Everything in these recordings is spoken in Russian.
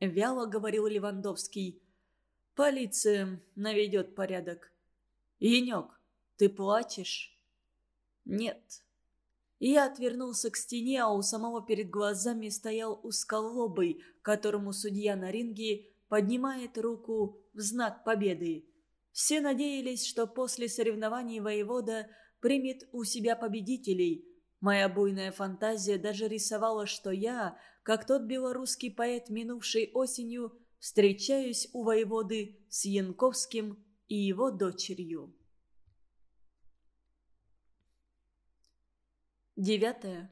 – вяло говорил Левандовский. «Полиция наведет порядок». «Янек, ты плачешь?» «Нет». Я отвернулся к стене, а у самого перед глазами стоял узколобый, которому судья на ринге поднимает руку в знак победы. Все надеялись, что после соревнований воевода примет у себя победителей. Моя буйная фантазия даже рисовала, что я, как тот белорусский поэт минувшей осенью, встречаюсь у воеводы с Янковским и его дочерью. Девятое.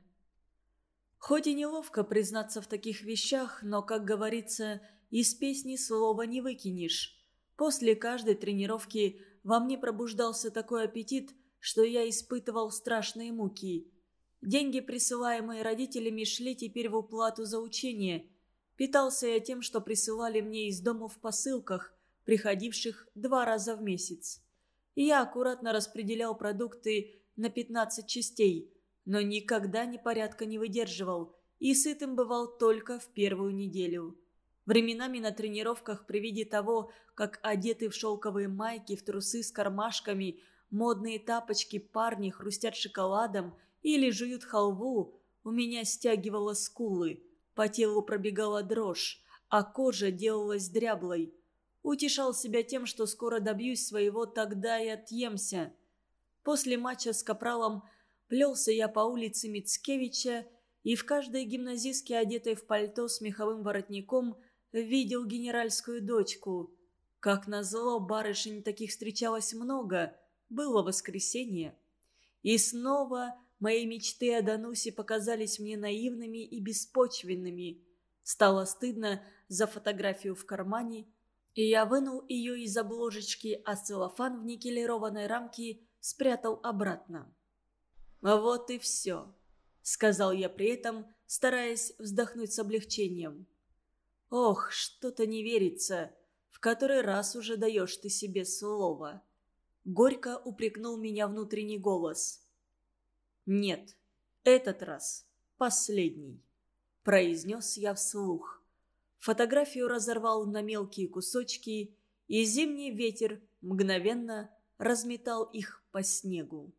Хоть и неловко признаться в таких вещах, но, как говорится, из песни слова не выкинешь. После каждой тренировки во мне пробуждался такой аппетит, что я испытывал страшные муки. Деньги, присылаемые родителями, шли теперь в уплату за учение. Питался я тем, что присылали мне из дома в посылках, приходивших два раза в месяц. И я аккуратно распределял продукты на 15 частей, но никогда ни порядка не выдерживал и сытым бывал только в первую неделю. Временами на тренировках при виде того, как одеты в шелковые майки, в трусы с кармашками, модные тапочки парни хрустят шоколадом или жуют халву, у меня стягивало скулы, по телу пробегала дрожь, а кожа делалась дряблой. Утешал себя тем, что скоро добьюсь своего, тогда и отъемся. После матча с Капралом плелся я по улице Мицкевича, и в каждой гимназистке, одетой в пальто с меховым воротником, видел генеральскую дочку. Как назло, барышень таких встречалось много. Было воскресенье. И снова мои мечты о Данусе показались мне наивными и беспочвенными. Стало стыдно за фотографию в кармане, и я вынул ее из обложечки, а целлофан в никелированной рамке спрятал обратно. «Вот и все», — сказал я при этом, стараясь вздохнуть с облегчением. Ох, что-то не верится. В который раз уже даешь ты себе слово. Горько упрекнул меня внутренний голос. Нет, этот раз последний, произнес я вслух. Фотографию разорвал на мелкие кусочки, и зимний ветер мгновенно разметал их по снегу.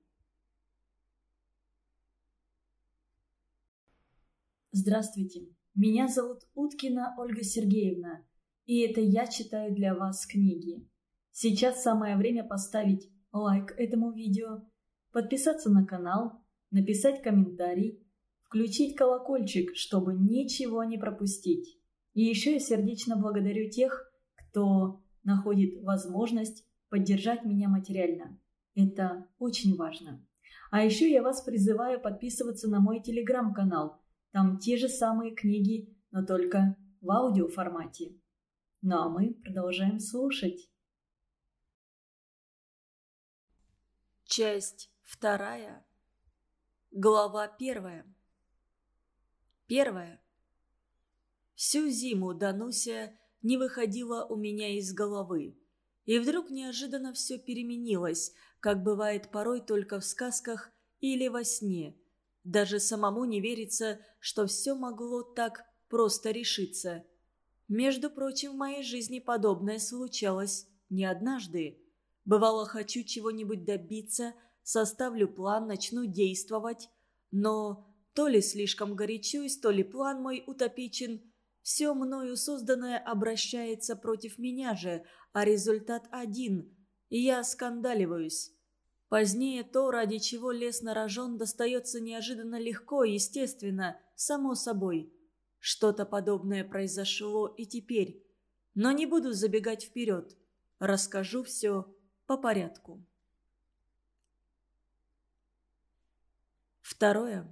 Здравствуйте. Меня зовут Уткина Ольга Сергеевна, и это я читаю для вас книги. Сейчас самое время поставить лайк этому видео, подписаться на канал, написать комментарий, включить колокольчик, чтобы ничего не пропустить. И еще я сердечно благодарю тех, кто находит возможность поддержать меня материально. Это очень важно. А еще я вас призываю подписываться на мой телеграм-канал – там те же самые книги, но только в аудиоформате. Ну а мы продолжаем слушать. Часть вторая. Глава первая. Первая. Всю зиму Дануся не выходила у меня из головы. И вдруг неожиданно все переменилось, как бывает порой только в сказках или во сне – даже самому не верится, что все могло так просто решиться. Между прочим, в моей жизни подобное случалось не однажды. Бывало, хочу чего-нибудь добиться, составлю план, начну действовать, но то ли слишком горячусь, то ли план мой утопичен. Все мною созданное обращается против меня же, а результат один, и я скандаливаюсь. Позднее то, ради чего лес нарожен, достается неожиданно легко естественно, само собой. Что-то подобное произошло и теперь. Но не буду забегать вперед. Расскажу все по порядку. Второе.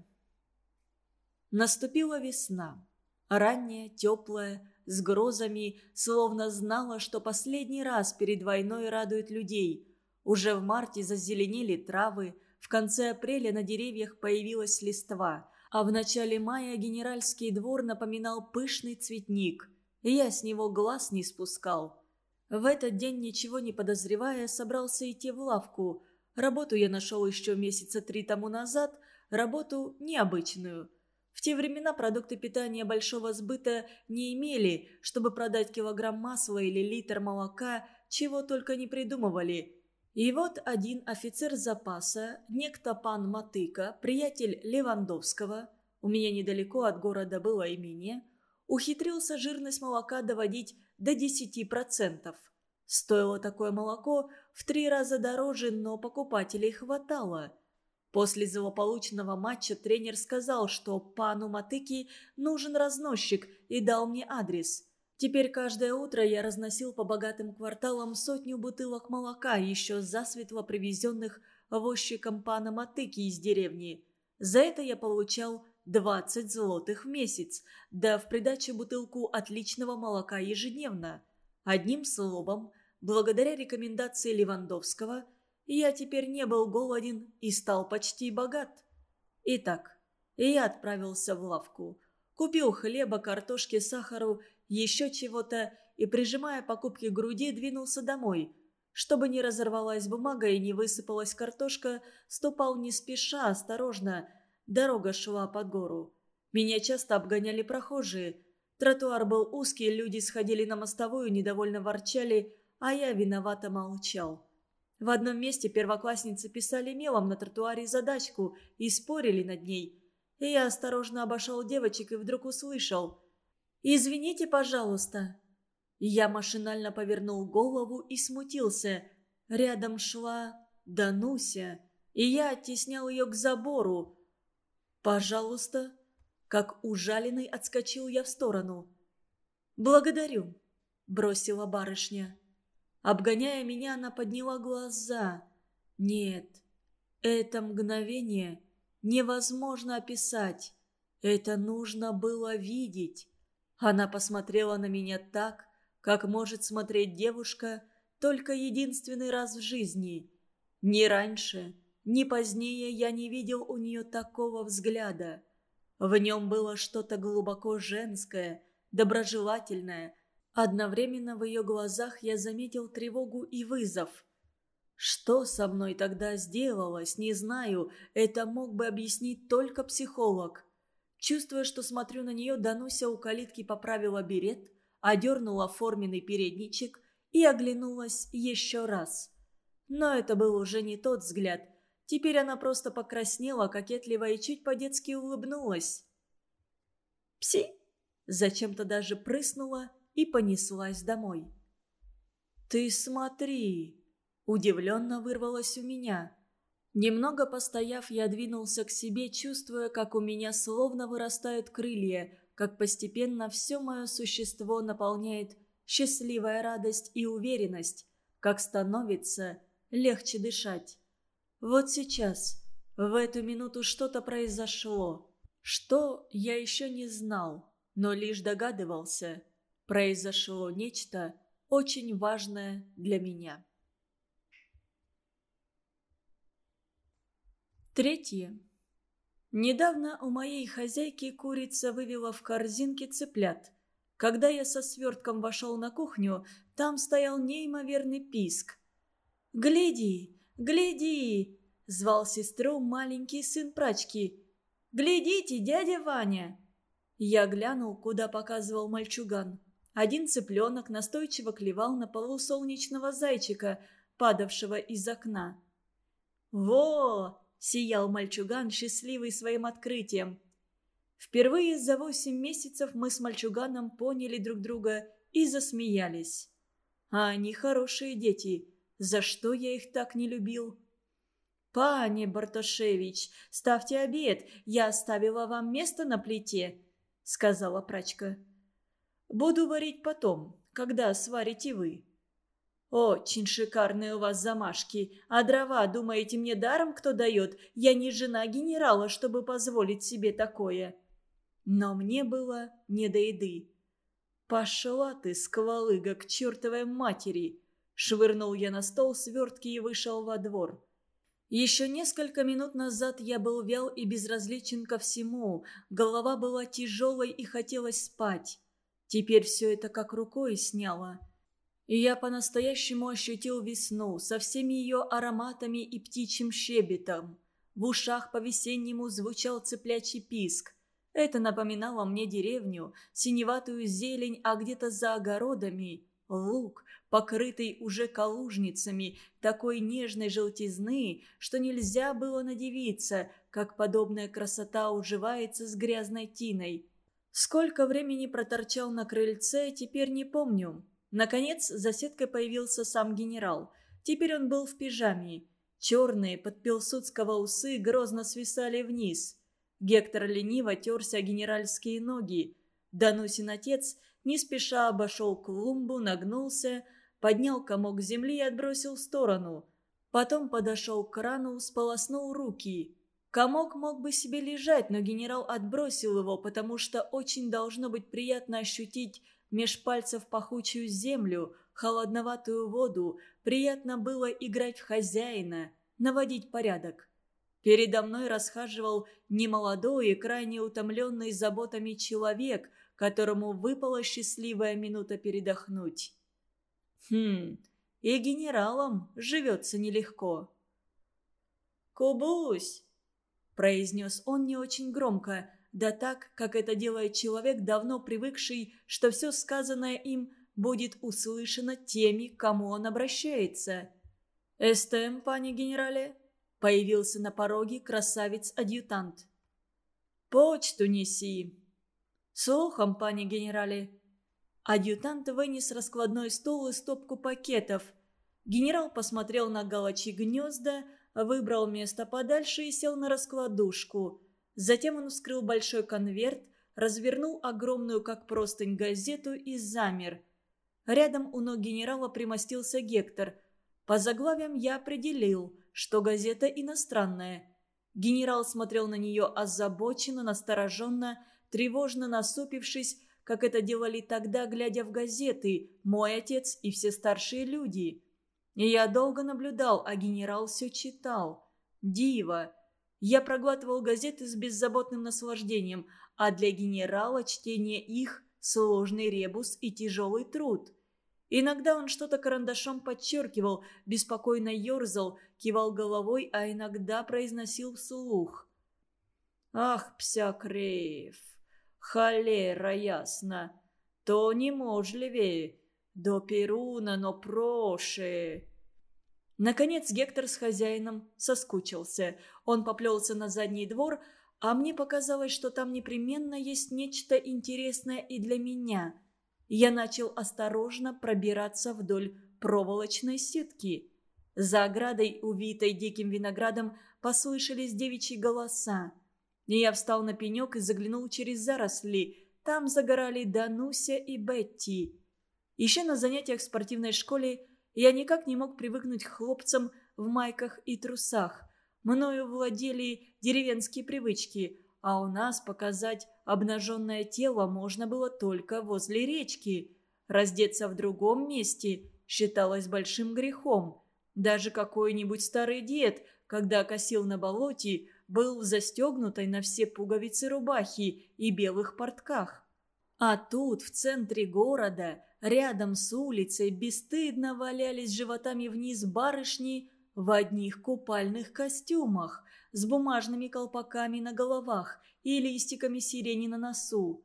Наступила весна. Ранняя, теплая, с грозами, словно знала, что последний раз перед войной радует людей – уже в марте зазеленели травы, в конце апреля на деревьях появилась листва, а в начале мая генеральский двор напоминал пышный цветник, и я с него глаз не спускал. В этот день, ничего не подозревая, собрался идти в лавку. Работу я нашел еще месяца три тому назад, работу необычную. В те времена продукты питания большого сбыта не имели, чтобы продать килограмм масла или литр молока, чего только не придумывали. И вот один офицер запаса, некто пан Матыка, приятель Левандовского, у меня недалеко от города было имение, ухитрился жирность молока доводить до 10%. Стоило такое молоко в три раза дороже, но покупателей хватало. После злополучного матча тренер сказал, что пану Матыки нужен разносчик и дал мне адрес. Теперь каждое утро я разносил по богатым кварталам сотню бутылок молока, еще засветло привезенных возчиком пана Матыки из деревни. За это я получал 20 злотых в месяц, да в придачу бутылку отличного молока ежедневно. Одним словом, благодаря рекомендации Левандовского, я теперь не был голоден и стал почти богат. Итак, я отправился в лавку. Купил хлеба, картошки, сахару, еще чего-то и, прижимая покупки к груди, двинулся домой. Чтобы не разорвалась бумага и не высыпалась картошка, ступал не спеша, осторожно. Дорога шла под гору. Меня часто обгоняли прохожие. Тротуар был узкий, люди сходили на мостовую, недовольно ворчали, а я виновато молчал. В одном месте первоклассницы писали мелом на тротуаре задачку и спорили над ней. И я осторожно обошел девочек и вдруг услышал «Извините, пожалуйста». Я машинально повернул голову и смутился. Рядом шла Дануся, и я оттеснял ее к забору. «Пожалуйста». Как ужаленный отскочил я в сторону. «Благодарю», — бросила барышня. Обгоняя меня, она подняла глаза. Нет, это мгновение невозможно описать. Это нужно было видеть. Она посмотрела на меня так, как может смотреть девушка только единственный раз в жизни. Ни раньше, ни позднее я не видел у нее такого взгляда. В нем было что-то глубоко женское, доброжелательное, Одновременно в ее глазах я заметил тревогу и вызов. Что со мной тогда сделалось, не знаю, это мог бы объяснить только психолог. Чувствуя, что смотрю на нее, Дануся у калитки поправила берет, одернула форменный передничек и оглянулась еще раз. Но это был уже не тот взгляд. Теперь она просто покраснела, кокетливо и чуть по-детски улыбнулась. «Пси!» Зачем-то даже прыснула и понеслась домой. «Ты смотри!» – удивленно вырвалось у меня. Немного постояв, я двинулся к себе, чувствуя, как у меня словно вырастают крылья, как постепенно все мое существо наполняет счастливая радость и уверенность, как становится легче дышать. Вот сейчас, в эту минуту что-то произошло. Что, я еще не знал, но лишь догадывался – произошло нечто очень важное для меня. Третье. Недавно у моей хозяйки курица вывела в корзинке цыплят. Когда я со свертком вошел на кухню, там стоял неимоверный писк. «Гляди! Гляди!» – звал сестру маленький сын прачки. «Глядите, дядя Ваня!» Я глянул, куда показывал мальчуган. Один цыпленок настойчиво клевал на полу солнечного зайчика, падавшего из окна. «Во!» – сиял мальчуган, счастливый своим открытием. Впервые за восемь месяцев мы с мальчуганом поняли друг друга и засмеялись. А они хорошие дети. За что я их так не любил? «Пане Бартошевич, ставьте обед, я оставила вам место на плите», — сказала прачка. Буду варить потом, когда сварите вы». «Очень шикарные у вас замашки. А дрова, думаете, мне даром кто дает? Я не жена генерала, чтобы позволить себе такое». Но мне было не до еды. «Пошла ты, сквалыга, к чертовой матери!» Швырнул я на стол свертки и вышел во двор. Еще несколько минут назад я был вял и безразличен ко всему. Голова была тяжелой и хотелось спать. Теперь все это как рукой сняло. И я по-настоящему ощутил весну со всеми ее ароматами и птичьим щебетом. В ушах по-весеннему звучал цыплячий писк. Это напоминало мне деревню, синеватую зелень, а где-то за огородами – луг, покрытый уже калужницами, такой нежной желтизны, что нельзя было надевиться, как подобная красота уживается с грязной тиной. Сколько времени проторчал на крыльце, теперь не помню. Наконец, за сеткой появился сам генерал. Теперь он был в пижаме. Черные, под пилсудского усы, грозно свисали вниз. Гектор лениво терся генеральские ноги. Данусин отец не спеша обошел клумбу, нагнулся, поднял комок земли и отбросил в сторону. Потом подошел к крану, сполоснул руки. Комок мог бы себе лежать, но генерал отбросил его, потому что очень должно быть приятно ощутить меж пальцев пахучую землю, холодноватую воду, приятно было играть в хозяина, наводить порядок. Передо мной расхаживал немолодой и крайне утомленный заботами человек, которому выпала счастливая минута передохнуть. Хм, и генералам живется нелегко. «Кубусь!» – произнес он не очень громко, да так, как это делает человек, давно привыкший, что все сказанное им будет услышано теми, кому он обращается. «Эстем, пане генерале?» Появился на пороге красавец-адъютант. «Почту неси!» «Слухом, пане генерале!» Адъютант вынес раскладной стол и стопку пакетов. Генерал посмотрел на галачьи гнезда, выбрал место подальше и сел на раскладушку. Затем он вскрыл большой конверт, развернул огромную, как простынь, газету и замер. Рядом у ног генерала примостился Гектор. По заглавиям я определил – что газета иностранная. Генерал смотрел на нее озабоченно, настороженно, тревожно насупившись, как это делали тогда, глядя в газеты, мой отец и все старшие люди. Я долго наблюдал, а генерал все читал. Диво! Я проглатывал газеты с беззаботным наслаждением, а для генерала чтение их – сложный ребус и тяжелый труд. Иногда он что-то карандашом подчеркивал, беспокойно ерзал, кивал головой, а иногда произносил вслух. «Ах, псякреев, холера ясна, то неможливее, до Перуна, но проше». Наконец Гектор с хозяином соскучился. Он поплелся на задний двор, а мне показалось, что там непременно есть нечто интересное и для меня – я начал осторожно пробираться вдоль проволочной сетки. За оградой, увитой диким виноградом, послышались девичьи голоса. И я встал на пенек и заглянул через заросли. Там загорали Дануся и Бетти. Еще на занятиях в спортивной школе я никак не мог привыкнуть к хлопцам в майках и трусах. Мною владели деревенские привычки – а у нас показать обнаженное тело можно было только возле речки. Раздеться в другом месте считалось большим грехом. Даже какой-нибудь старый дед, когда косил на болоте, был в застегнутой на все пуговицы рубахи и белых портках. А тут, в центре города, рядом с улицей, бесстыдно валялись животами вниз барышни в одних купальных костюмах, с бумажными колпаками на головах и листиками сирени на носу.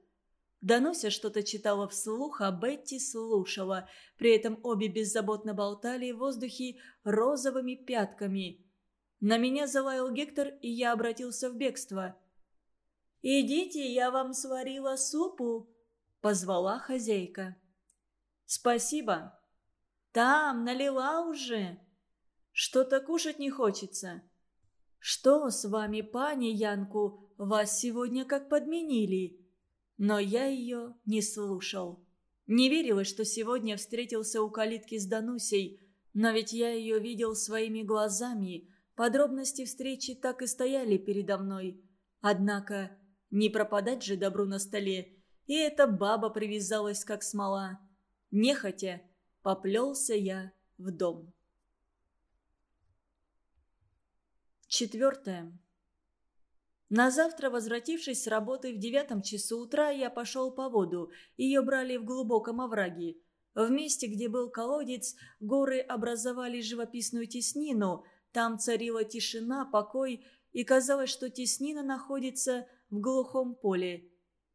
Дануся что-то читала вслух, а Бетти слушала. При этом обе беззаботно болтали в воздухе розовыми пятками. На меня залаял Гектор, и я обратился в бегство. «Идите, я вам сварила супу», — позвала хозяйка. «Спасибо». «Там, налила уже». «Что-то кушать не хочется». «Что с вами, пани Янку? Вас сегодня как подменили?» Но я ее не слушал. Не верила, что сегодня встретился у калитки с Данусей, но ведь я ее видел своими глазами. Подробности встречи так и стояли передо мной. Однако не пропадать же добру на столе, и эта баба привязалась как смола. Нехотя поплелся я в дом. Четвертое. На завтра, возвратившись с работы в девятом часу утра, я пошел по воду. Ее брали в глубоком овраге. В месте, где был колодец, горы образовали живописную теснину. Там царила тишина, покой, и казалось, что теснина находится в глухом поле.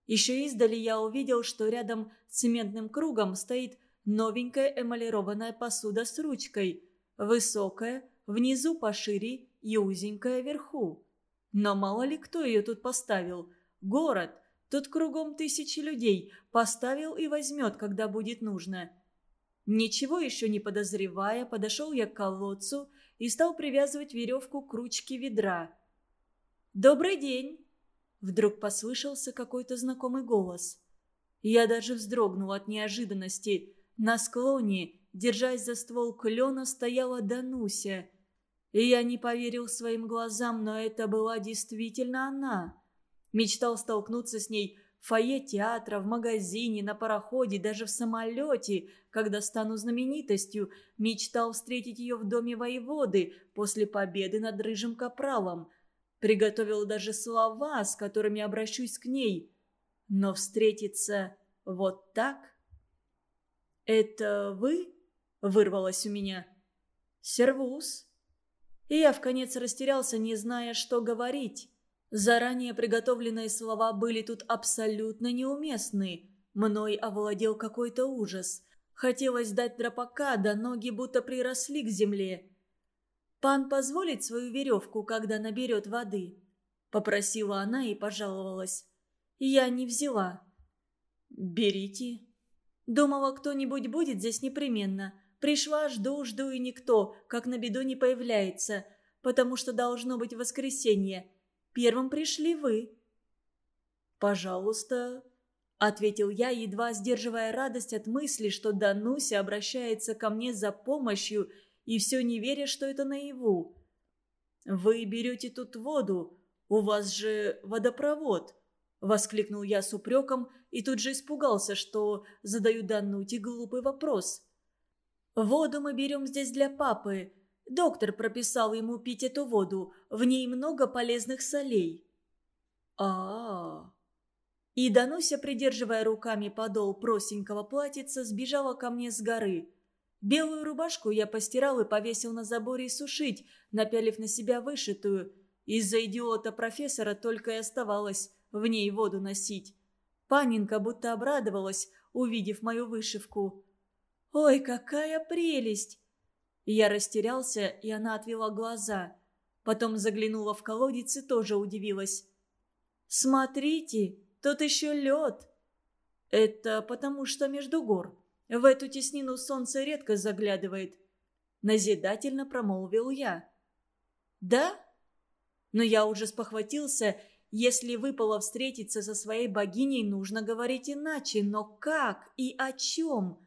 Еще издали я увидел, что рядом с цементным кругом стоит новенькая эмалированная посуда с ручкой, высокая, внизу пошире и узенькая вверху. Но мало ли кто ее тут поставил. Город, тут кругом тысячи людей, поставил и возьмет, когда будет нужно. Ничего еще не подозревая, подошел я к колодцу и стал привязывать веревку к ручке ведра. «Добрый день!» Вдруг послышался какой-то знакомый голос. Я даже вздрогнул от неожиданности. На склоне, держась за ствол клена, стояла Дануся. И я не поверил своим глазам, но это была действительно она. Мечтал столкнуться с ней в фойе театра, в магазине, на пароходе, даже в самолете, когда стану знаменитостью. Мечтал встретить ее в доме воеводы после победы над рыжим капралом. Приготовил даже слова, с которыми обращусь к ней. Но встретиться вот так... «Это вы?» — вырвалось у меня. «Сервус». И я вконец растерялся, не зная, что говорить. Заранее приготовленные слова были тут абсолютно неуместны. Мной овладел какой-то ужас. Хотелось дать дропака, да ноги будто приросли к земле. «Пан позволит свою веревку, когда наберет воды?» Попросила она и пожаловалась. Я не взяла. «Берите». Думала, кто-нибудь будет здесь непременно. Пришла, жду, жду, и никто, как на беду, не появляется, потому что должно быть воскресенье. Первым пришли вы». «Пожалуйста», — ответил я, едва сдерживая радость от мысли, что Дануся обращается ко мне за помощью и все не веря, что это наяву. «Вы берете тут воду, у вас же водопровод», — воскликнул я с упреком и тут же испугался, что задаю Дануте глупый вопрос. «Воду мы берем здесь для папы. Доктор прописал ему пить эту воду. В ней много полезных солей». А, -а, а И Дануся, придерживая руками подол просенького платьица, сбежала ко мне с горы. Белую рубашку я постирал и повесил на заборе сушить, напялив на себя вышитую. Из-за идиота профессора только и оставалось в ней воду носить. Панинка будто обрадовалась, увидев мою вышивку. «Ой, какая прелесть!» Я растерялся, и она отвела глаза. Потом заглянула в колодец и тоже удивилась. «Смотрите, тут еще лед!» «Это потому что между гор. В эту теснину солнце редко заглядывает», — назидательно промолвил я. «Да?» Но я уже спохватился, если выпало встретиться со своей богиней, нужно говорить иначе. Но как и о чем?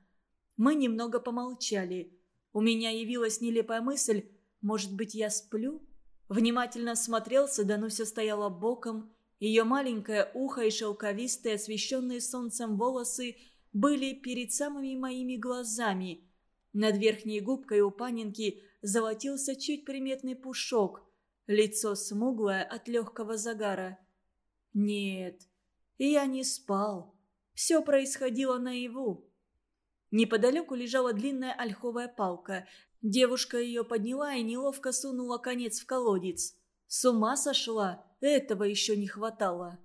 Мы немного помолчали. У меня явилась нелепая мысль, может быть, я сплю? Внимательно смотрелся, Дануся стояла боком. Ее маленькое ухо и шелковистые, освещенные солнцем волосы были перед самыми моими глазами. Над верхней губкой у панинки золотился чуть приметный пушок. Лицо смуглое от легкого загара. Нет, я не спал. Все происходило наяву. Неподалеку лежала длинная ольховая палка. Девушка ее подняла и неловко сунула конец в колодец. С ума сошла, этого еще не хватало.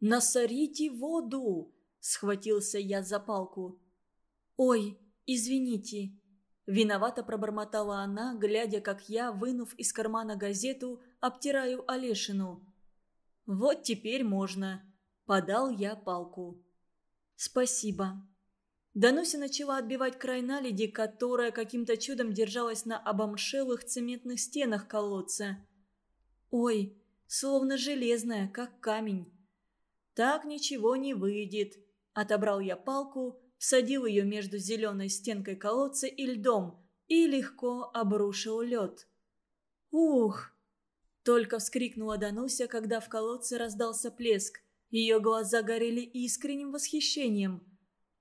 «Насорите воду!» – схватился я за палку. «Ой, извините!» Виновато пробормотала она, глядя, как я, вынув из кармана газету, обтираю Олешину. «Вот теперь можно!» – подал я палку. «Спасибо!» Дануся начала отбивать край наледи, которая каким-то чудом держалась на обомшелых цементных стенах колодца. «Ой, словно железная, как камень». «Так ничего не выйдет», – отобрал я палку, всадил ее между зеленой стенкой колодца и льдом и легко обрушил лед. «Ух!» – только вскрикнула Дануся, когда в колодце раздался плеск. Ее глаза горели искренним восхищением –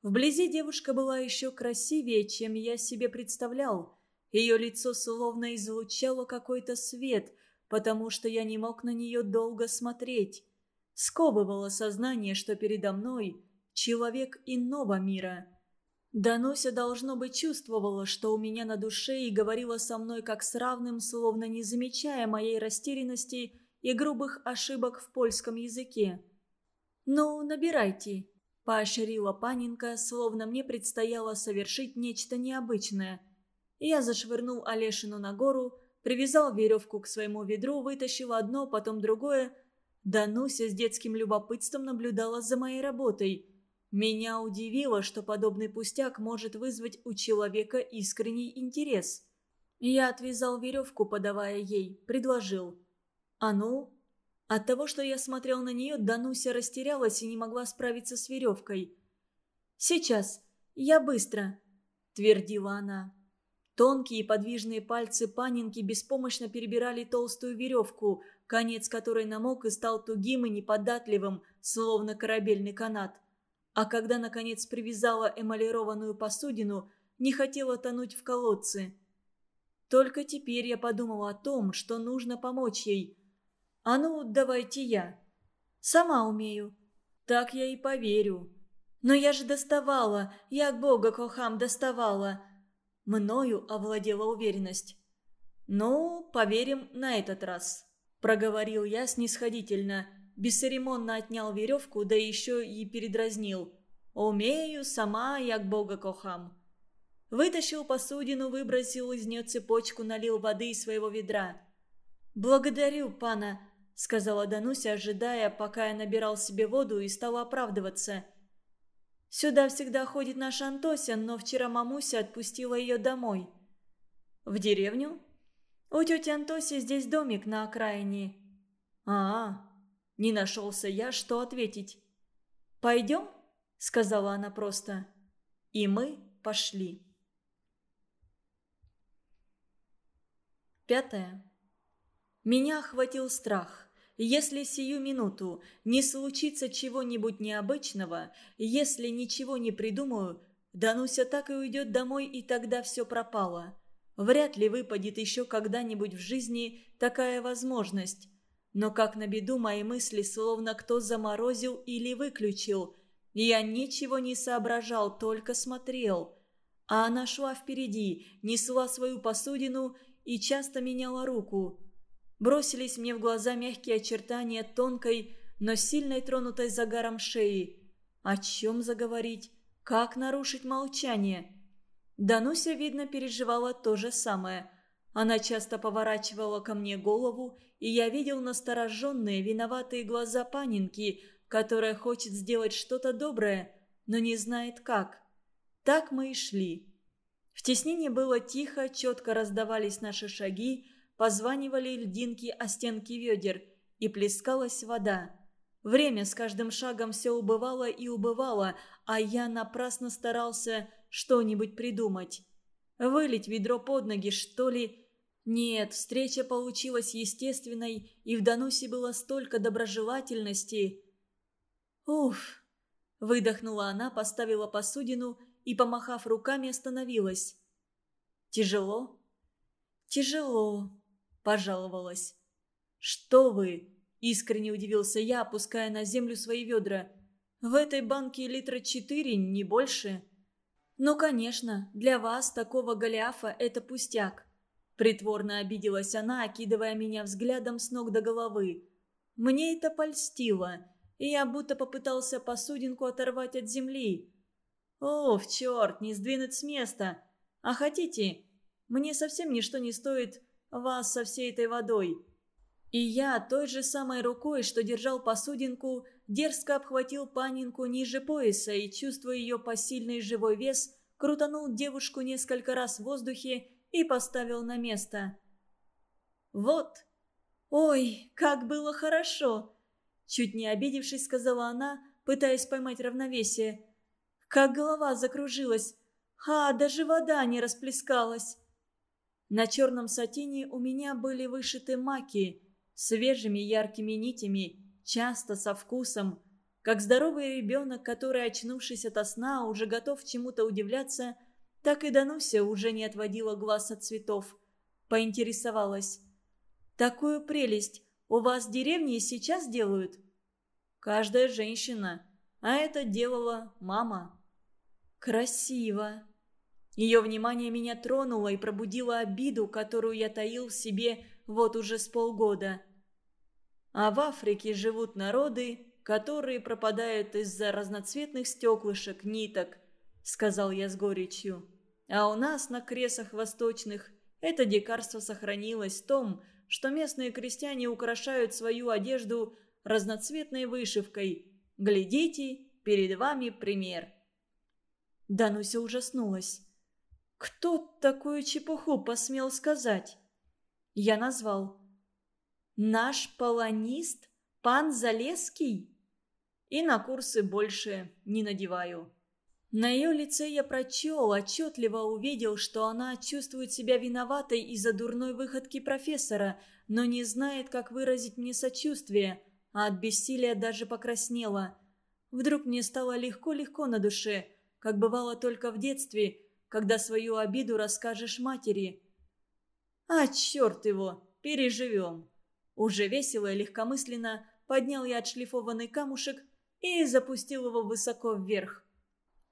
Вблизи девушка была еще красивее, чем я себе представлял. Ее лицо словно излучало какой-то свет, потому что я не мог на нее долго смотреть. Сковывало сознание, что передо мной человек иного мира. Дануся, должно быть, чувствовала, что у меня на душе и говорила со мной как с равным, словно не замечая моей растерянности и грубых ошибок в польском языке. «Ну, набирайте», – поощрила Паненко, словно мне предстояло совершить нечто необычное. Я зашвырнул Олешину на гору, привязал веревку к своему ведру, вытащил одно, потом другое. Дануся с детским любопытством наблюдала за моей работой. Меня удивило, что подобный пустяк может вызвать у человека искренний интерес. Я отвязал веревку, подавая ей, предложил. «А ну?» От того, что я смотрел на нее, Дануся растерялась и не могла справиться с веревкой. «Сейчас, я быстро», — твердила она. Тонкие подвижные пальцы Панинки беспомощно перебирали толстую веревку, конец которой намок и стал тугим и неподатливым, словно корабельный канат. А когда, наконец, привязала эмалированную посудину, не хотела тонуть в колодце. Только теперь я подумала о том, что нужно помочь ей. «А ну, давайте я». «Сама умею». «Так я и поверю». «Но я же доставала, я к Бога Кохам доставала». Мною овладела уверенность. «Ну, поверим на этот раз», – проговорил я снисходительно. Бесцеремонно отнял веревку, да еще и передразнил. «Умею сама, як Бога кохам». Вытащил посудину, выбросил из нее цепочку, налил воды из своего ведра. «Благодарю, пана», — сказала Дануся, ожидая, пока я набирал себе воду и стал оправдываться – Сюда всегда ходит наша Антося, но вчера мамуся отпустила ее домой. В деревню? У тети Антоси здесь домик на окраине. А. не нашелся я, что ответить. Пойдем? Сказала она просто. И мы пошли. Пятое. Меня охватил страх. Если сию минуту не случится чего-нибудь необычного, если ничего не придумаю, Дануся так и уйдет домой, и тогда все пропало. Вряд ли выпадет еще когда-нибудь в жизни такая возможность. Но как на беду мои мысли словно кто заморозил или выключил. Я ничего не соображал, только смотрел. А она шла впереди, несла свою посудину и часто меняла руку. Бросились мне в глаза мягкие очертания тонкой, но сильной тронутой загаром шеи. О чем заговорить? Как нарушить молчание? Дануся, видно, переживала то же самое. Она часто поворачивала ко мне голову, и я видел настороженные, виноватые глаза Панинки, которая хочет сделать что-то доброе, но не знает как. Так мы и шли. В теснении было тихо, четко раздавались наши шаги, Позванивали льдинки о стенки ведер, и плескалась вода. Время с каждым шагом все убывало и убывало, а я напрасно старался что-нибудь придумать. Вылить ведро под ноги, что ли? Нет, встреча получилась естественной, и в Данусе было столько доброжелательности. «Уф!» – выдохнула она, поставила посудину и, помахав руками, остановилась. «Тяжело?» «Тяжело», пожаловалась. «Что вы?» – искренне удивился я, опуская на землю свои ведра. «В этой банке литра четыре, не больше». «Ну, конечно, для вас, такого Голиафа, это пустяк». Притворно обиделась она, окидывая меня взглядом с ног до головы. Мне это польстило, и я будто попытался посудинку оторвать от земли. «О, в черт, не сдвинуть с места! А хотите? Мне совсем ничто не стоит вас со всей этой водой». И я той же самой рукой, что держал посудинку, дерзко обхватил панинку ниже пояса и, чувствуя ее посильный живой вес, крутанул девушку несколько раз в воздухе и поставил на место. «Вот! Ой, как было хорошо!» Чуть не обидевшись, сказала она, пытаясь поймать равновесие. «Как голова закружилась! А, даже вода не расплескалась!» На черном сатине у меня были вышиты маки, свежими яркими нитями, часто со вкусом. Как здоровый ребенок, который, очнувшись ото сна, уже готов чему-то удивляться, так и Дануся уже не отводила глаз от цветов. Поинтересовалась. «Такую прелесть у вас в деревне сейчас делают?» «Каждая женщина. А это делала мама». «Красиво!» Ее внимание меня тронуло и пробудило обиду, которую я таил в себе вот уже с полгода. А в Африке живут народы, которые пропадают из-за разноцветных стеклышек, ниток, сказал я с горечью. А у нас на кресах восточных это дикарство сохранилось в том, что местные крестьяне украшают свою одежду разноцветной вышивкой. Глядите, перед вами пример. Дануся ужаснулась. «Кто такую чепуху посмел сказать?» Я назвал. «Наш полонист? Пан Залеский?» И на курсы больше не надеваю. На ее лице я прочел, отчетливо увидел, что она чувствует себя виноватой из-за дурной выходки профессора, но не знает, как выразить мне сочувствие, а от бессилия даже покраснела. Вдруг мне стало легко-легко на душе, как бывало только в детстве, когда свою обиду расскажешь матери. «А, черт его, переживем!» Уже весело и легкомысленно поднял я отшлифованный камушек и запустил его высоко вверх.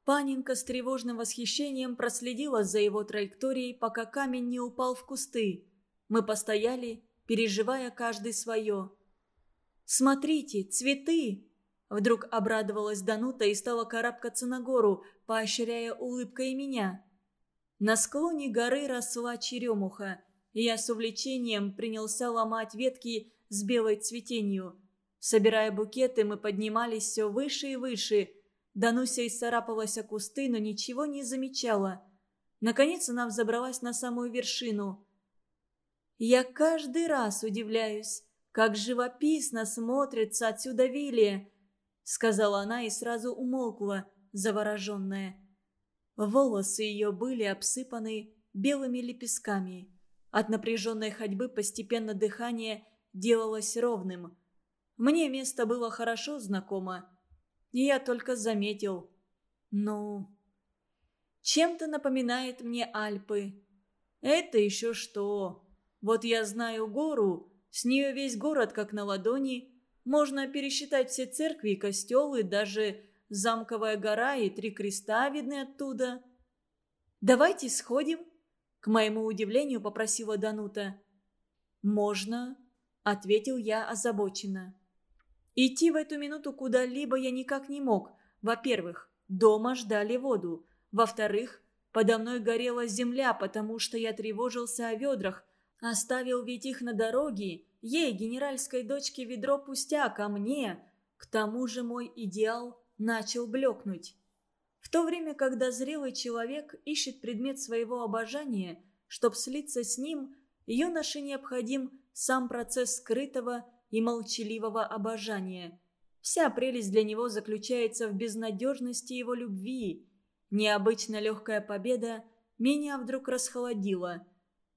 Паненка с тревожным восхищением проследила за его траекторией, пока камень не упал в кусты. Мы постояли, переживая каждый свое. «Смотрите, цветы!» Вдруг обрадовалась Данута и стала карабкаться на гору, поощряя улыбкой меня. На склоне горы росла черемуха, и я с увлечением принялся ломать ветки с белой цветенью. Собирая букеты, мы поднимались все выше и выше – Дануся исцарапалась о кусты, но ничего не замечала. Наконец она взобралась на самую вершину. «Я каждый раз удивляюсь, как живописно смотрится отсюда Вилия», сказала она и сразу умолкла, завороженная. Волосы ее были обсыпаны белыми лепестками. От напряженной ходьбы постепенно дыхание делалось ровным. Мне место было хорошо знакомо. Я только заметил. Ну, чем-то напоминает мне Альпы. Это еще что? Вот я знаю гору, с нее весь город как на ладони. Можно пересчитать все церкви и костелы, даже замковая гора и три креста видны оттуда. «Давайте сходим», — к моему удивлению попросила Данута. «Можно», — ответил я озабоченно. Идти в эту минуту куда-либо я никак не мог. Во-первых, дома ждали воду. Во-вторых, подо мной горела земля, потому что я тревожился о ведрах. Оставил ведь их на дороге. Ей, генеральской дочке, ведро пустяк, а мне... К тому же мой идеал начал блекнуть. В то время, когда зрелый человек ищет предмет своего обожания, чтобы слиться с ним, юноше необходим сам процесс скрытого и молчаливого обожания. Вся прелесть для него заключается в безнадежности его любви. Необычно легкая победа меня вдруг расхолодила.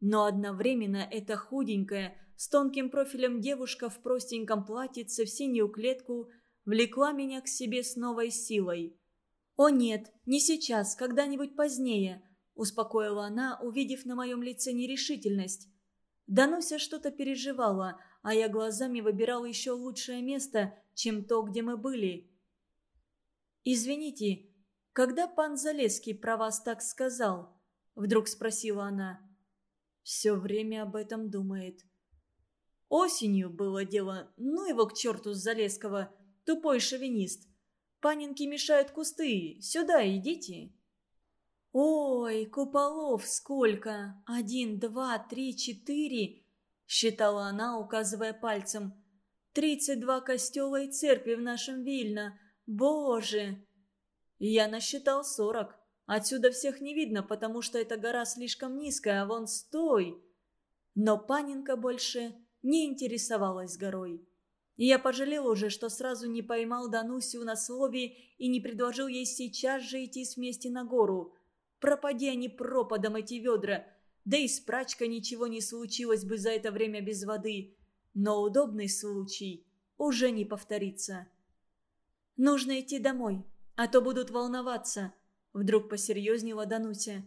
Но одновременно эта худенькая, с тонким профилем девушка в простеньком платьице в синюю клетку влекла меня к себе с новой силой. «О нет, не сейчас, когда-нибудь позднее», – успокоила она, увидев на моем лице нерешительность. Дануся что-то переживала – а я глазами выбирал еще лучшее место, чем то, где мы были. «Извините, когда пан Залеский про вас так сказал?» – вдруг спросила она. «Все время об этом думает». Осенью было дело, ну его к черту с Залесского, тупой шовинист. Панинки мешают кусты, сюда идите. Ой, куполов сколько! Один, два, три, четыре считала она, указывая пальцем. «Тридцать два костела и церкви в нашем Вильно! Боже!» Я насчитал сорок. Отсюда всех не видно, потому что эта гора слишком низкая, а вон стой. Но Паненка больше не интересовалась горой. И я пожалел уже, что сразу не поймал Данусю на слове и не предложил ей сейчас же идти вместе на гору. Пропади они пропадом, эти ведра. Да и с прачкой ничего не случилось бы за это время без воды. Но удобный случай уже не повторится. «Нужно идти домой, а то будут волноваться», — вдруг посерьезнела Дануся.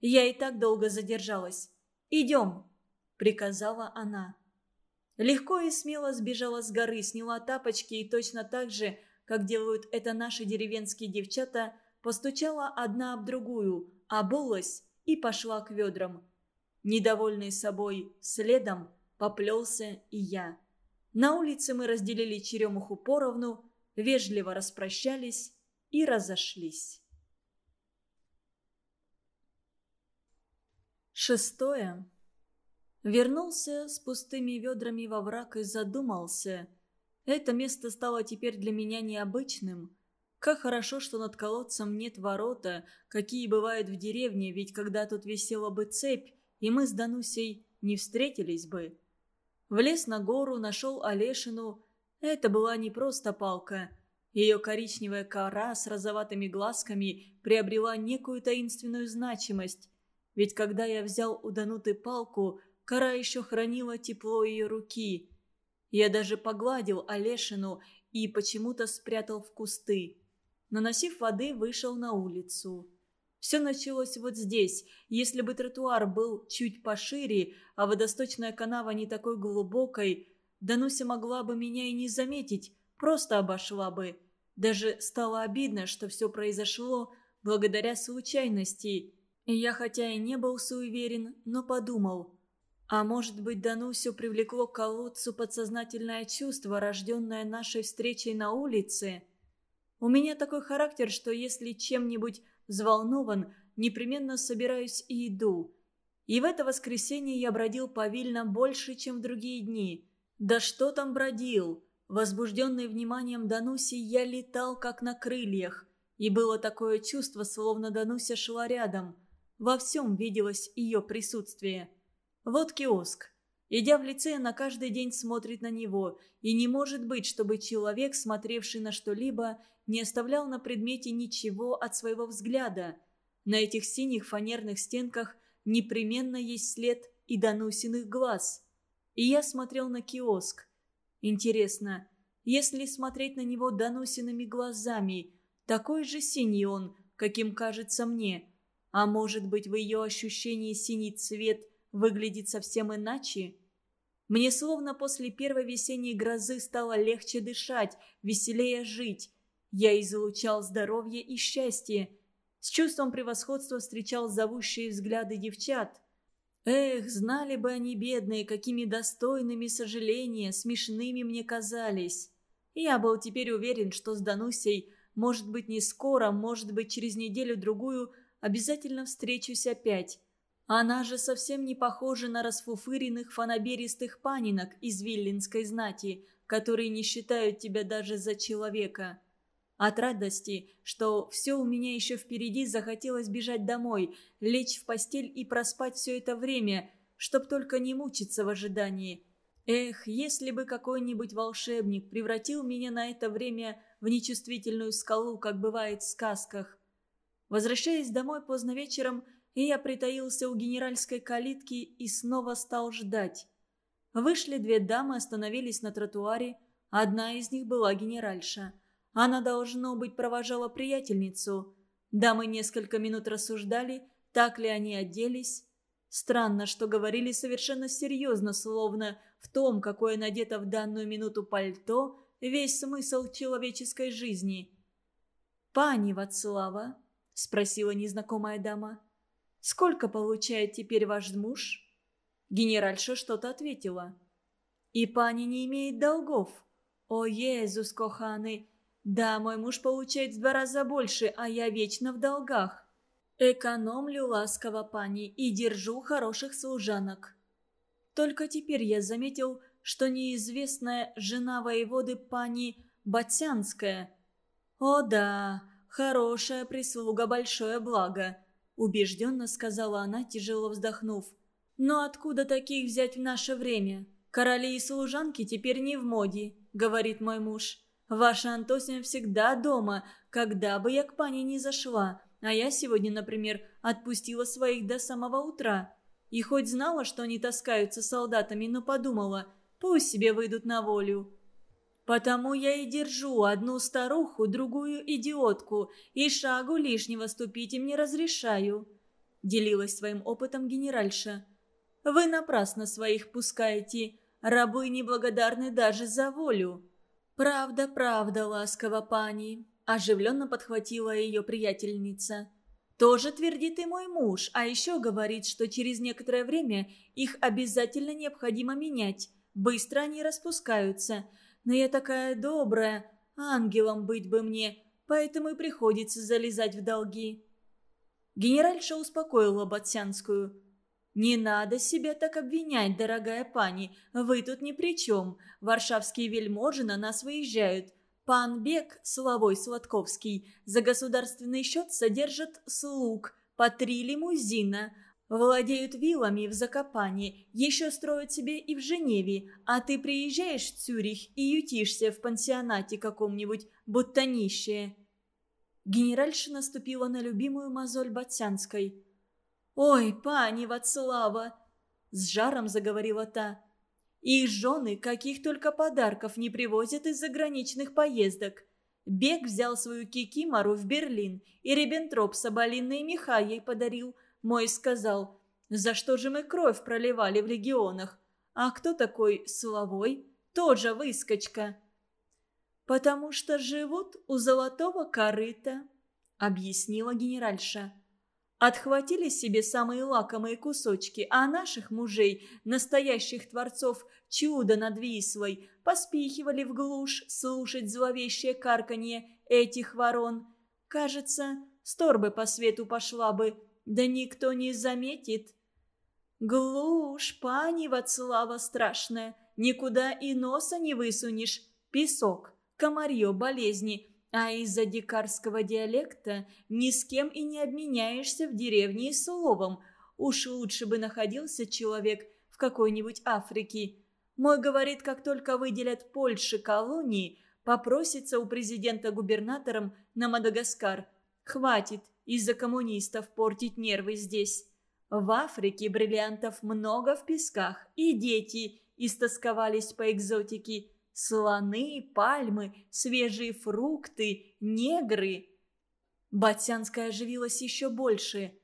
«Я и так долго задержалась. Идем», — приказала она. Легко и смело сбежала с горы, сняла тапочки и точно так же, как делают это наши деревенские девчата, постучала одна об другую, обулась и пошла к ведрам. Недовольный собой следом поплелся и я. На улице мы разделили черемуху поровну, вежливо распрощались и разошлись. Шестое. Вернулся с пустыми ведрами во враг и задумался. Это место стало теперь для меня необычным. Как хорошо, что над колодцем нет ворота, какие бывают в деревне, ведь когда тут висела бы цепь, и мы с Данусей не встретились бы. Влез на гору, нашел Олешину. Это была не просто палка. Ее коричневая кора с розоватыми глазками приобрела некую таинственную значимость. Ведь когда я взял у Дануты палку, кора еще хранила тепло ее руки. Я даже погладил Олешину и почему-то спрятал в кусты. Наносив воды, вышел на улицу. Все началось вот здесь. Если бы тротуар был чуть пошире, а водосточная канава не такой глубокой, Дануся могла бы меня и не заметить, просто обошла бы. Даже стало обидно, что все произошло благодаря случайности. И я хотя и не был суеверен, но подумал. А может быть, Данусю привлекло к колодцу подсознательное чувство, рожденное нашей встречей на улице? У меня такой характер, что если чем-нибудь взволнован, непременно собираюсь и иду. И в это воскресенье я бродил по Вильно больше, чем в другие дни. Да что там бродил? Возбужденный вниманием Дануси, я летал как на крыльях. И было такое чувство, словно Дануся шла рядом. Во всем виделось ее присутствие. Вот киоск. Идя в лице, она каждый день смотрит на него, и не может быть, чтобы человек, смотревший на что-либо, не оставлял на предмете ничего от своего взгляда. На этих синих фанерных стенках непременно есть след и донусиных глаз. И я смотрел на киоск. Интересно, если смотреть на него донусиными глазами, такой же синий он, каким кажется мне. А может быть, в ее ощущении синий цвет выглядит совсем иначе? Мне словно после первой весенней грозы стало легче дышать, веселее жить. Я излучал здоровье и счастье. С чувством превосходства встречал зовущие взгляды девчат. Эх, знали бы они, бедные, какими достойными сожаления, смешными мне казались. Я был теперь уверен, что с Данусей, может быть, не скоро, может быть, через неделю-другую, обязательно встречусь опять. Она же совсем не похожа на расфуфыренных фанаберистых панинок из виллинской знати, которые не считают тебя даже за человека. От радости, что все у меня еще впереди, захотелось бежать домой, лечь в постель и проспать все это время, чтоб только не мучиться в ожидании. Эх, если бы какой-нибудь волшебник превратил меня на это время в нечувствительную скалу, как бывает в сказках. Возвращаясь домой поздно вечером, я притаился у генеральской калитки и снова стал ждать. Вышли две дамы, остановились на тротуаре. Одна из них была генеральша. Она, должно быть, провожала приятельницу. Дамы несколько минут рассуждали, так ли они оделись. Странно, что говорили совершенно серьезно, словно в том, какое надето в данную минуту пальто, весь смысл человеческой жизни. «Пани Вацлава?» – спросила незнакомая дама. «Сколько получает теперь ваш муж?» Генеральша что-то ответила. «И пани не имеет долгов. О, Иисус коханый, да, мой муж получает в два раза больше, а я вечно в долгах. Экономлю ласково, пани, и держу хороших служанок. Только теперь я заметил, что неизвестная жена воеводы пани Батянская. О да, хорошая прислуга, большое благо, убежденно сказала она, тяжело вздохнув. Но откуда таких взять в наше время? Короли и служанки теперь не в моде, говорит мой муж. Ваша Антосия всегда дома, когда бы я к пане не зашла. А я сегодня, например, отпустила своих до самого утра. И хоть знала, что они таскаются солдатами, но подумала, пусть себе выйдут на волю. Потому я и держу одну старуху, другую идиотку, и шагу лишнего ступить им не разрешаю», — делилась своим опытом генеральша. «Вы напрасно своих пускаете, рабы неблагодарны даже за волю». «Правда, правда, ласково пани», – оживленно подхватила ее приятельница. «Тоже твердит и мой муж, а еще говорит, что через некоторое время их обязательно необходимо менять. быстро они распускаются. Но я такая добрая, ангелом быть бы мне, поэтому и приходится залезать в долги». Генеральша успокоила Батсянскую. «Не надо себя так обвинять, дорогая пани. Вы тут ни при чем. Варшавские вельможи на нас выезжают. Пан Бек, Соловой Сладковский, за государственный счет содержит слуг, по три лимузина. Владеют виллами в Закопане, еще строят себе и в Женеве, а ты приезжаешь в Цюрих и ютишься в пансионате каком-нибудь, будто нищие». Генеральша наступила на любимую мозоль Батсянской. «Ой, пани Вацлава!» – с жаром заговорила та. «Их жены каких только подарков не привозят из заграничных поездок. Бег взял свою кикимору в Берлин, и Риббентроп соболиные меха ей подарил. Мой сказал, за что же мы кровь проливали в легионах? А кто такой Славой? Тоже выскочка». «Потому что живут у золотого корыта», — объяснила генеральша. Отхватили себе самые лакомые кусочки, а наших мужей, настоящих творцов чуда над Вислой, поспихивали в глушь слушать зловещее карканье этих ворон. Кажется, с торбы по свету пошла бы, да никто не заметит. Глушь, пани Вацлава страшная, никуда и носа не высунешь. Песок, комарье, болезни – а из-за дикарского диалекта ни с кем и не обменяешься в деревне и словом. Уж лучше бы находился человек в какой-нибудь Африке. Мой говорит, как только выделят Польше колонии, попросится у президента губернатором на Мадагаскар. Хватит из-за коммунистов портить нервы здесь. В Африке бриллиантов много в песках, и дети истосковались по экзотике. Слоны, пальмы, свежие фрукты, негры. Батсянская оживилась еще больше.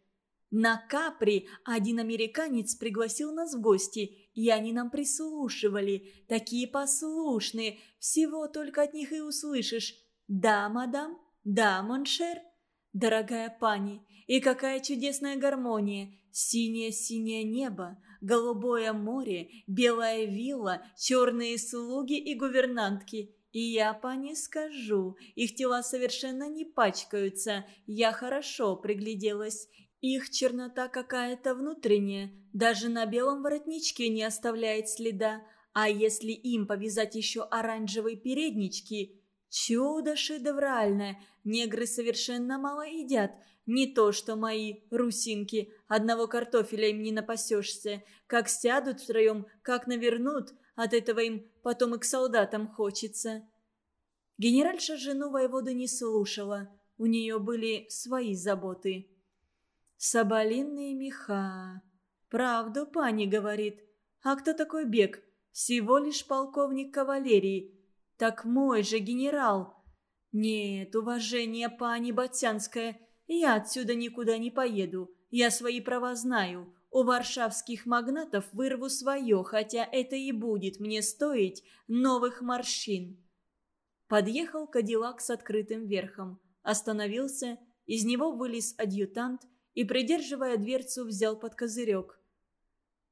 На Капри один американец пригласил нас в гости, и они нам прислушивали. Такие послушные, всего только от них и услышишь. «Да, мадам? Да, моншер?» «Дорогая пани, и какая чудесная гармония! Синее-синее небо, голубое море, белая вилла, черные слуги и гувернантки. И я, пани, скажу, их тела совершенно не пачкаются, я хорошо пригляделась. Их чернота какая-то внутренняя, даже на белом воротничке не оставляет следа. А если им повязать еще оранжевые переднички, чудо шедевральное, негры совершенно мало едят, не то, что мои русинки. Одного картофеля им не напасешься. Как сядут втроем, как навернут, от этого им потом и к солдатам хочется. Генеральша жену воевода не слушала. У нее были свои заботы. «Соболиные меха. Правду пани говорит. А кто такой Бег? Всего лишь полковник кавалерии. Так мой же генерал. Нет, уважение пани Батянская – я отсюда никуда не поеду. Я свои права знаю. У варшавских магнатов вырву свое, хотя это и будет мне стоить новых морщин. Подъехал Кадиллак с открытым верхом. Остановился, из него вылез адъютант и, придерживая дверцу, взял под козырек.